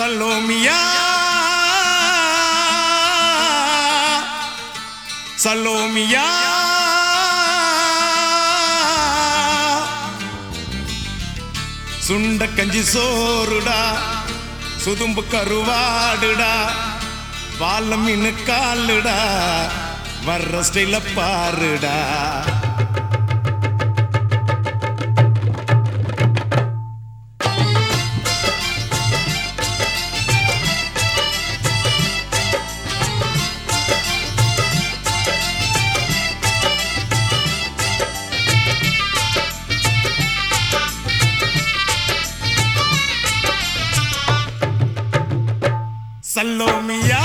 சலோமியா சலோமியா சுண்ட கஞ்சி சோறுடா சுதும்பு கருவாடுடா வாழ மீன் காலுடா வர்ற ஸ்டைல பாருடா. சல்லோமியா.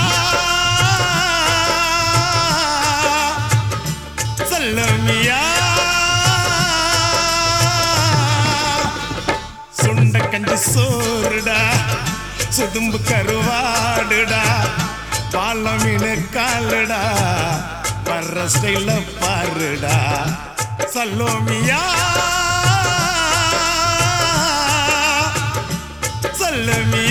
சல்லோமியா. சுண்ட கஞ்சி சோறுடா சுதும்பு கருவாடுடா பாலமின மீன் காலுடா வர்ற ஸ்டைல பாருடா. சல்லோமியா. சல்லமியா.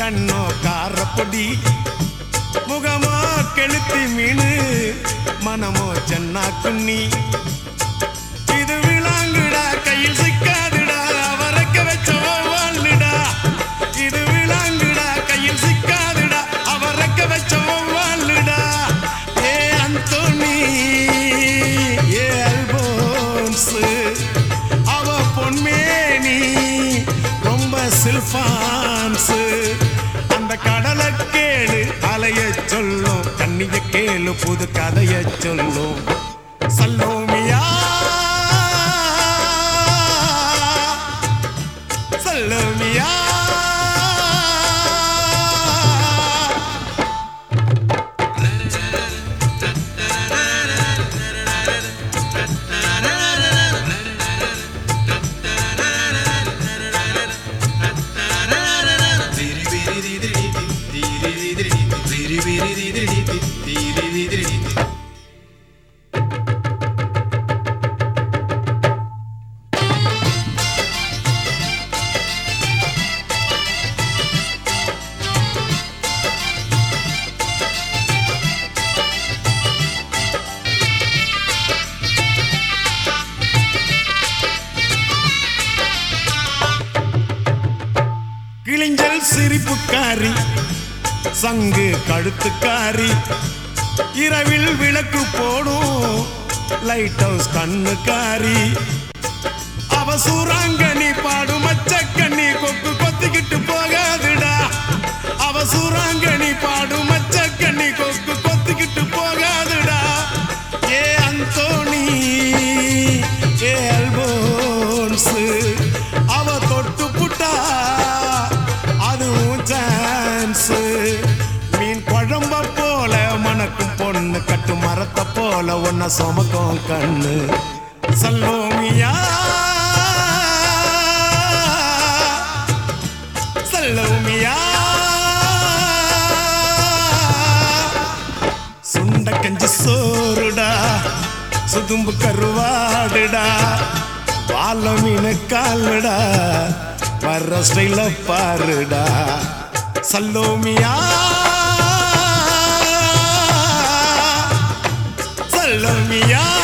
கண்ணோ காரப்பொடி. முகமோ கெளுத்தி மீனு மனமோ சென்னா குன்னி. இது விளாங்குடா கையில் சிக்காதுடா அவரக்க வச்சவோ வாழ்ந்துடா இது விளாங்குடா கையில் சிக்காதுடா அவரக்க வச்சவோ வாழ்ந்துடா ஏ அந்தோனி ஏ அல்போன்ஸ் அவ பொன்மேனி ரொம்ப சில்பான்ஸ் புது கதையை சொல்லும். சல்லோமியா சிரிப்புக்காரி சங்கு கழுத்துக்காரி இரவில் விளக்கு போடும் லைட் ஹவுஸ் கண்ணுக்காரி அவசூறாங்க போல ஒன்ன சுமக்கும் கண்ணு. சல்லோமியா சல்லோமியா சுண்ட கஞ்சி சோறுடா சுதும்பு கருவாடுடா வாழ மீன் காலுடா வர்ற ஸ்டைல பாருடா. சல்லோமியா los millones.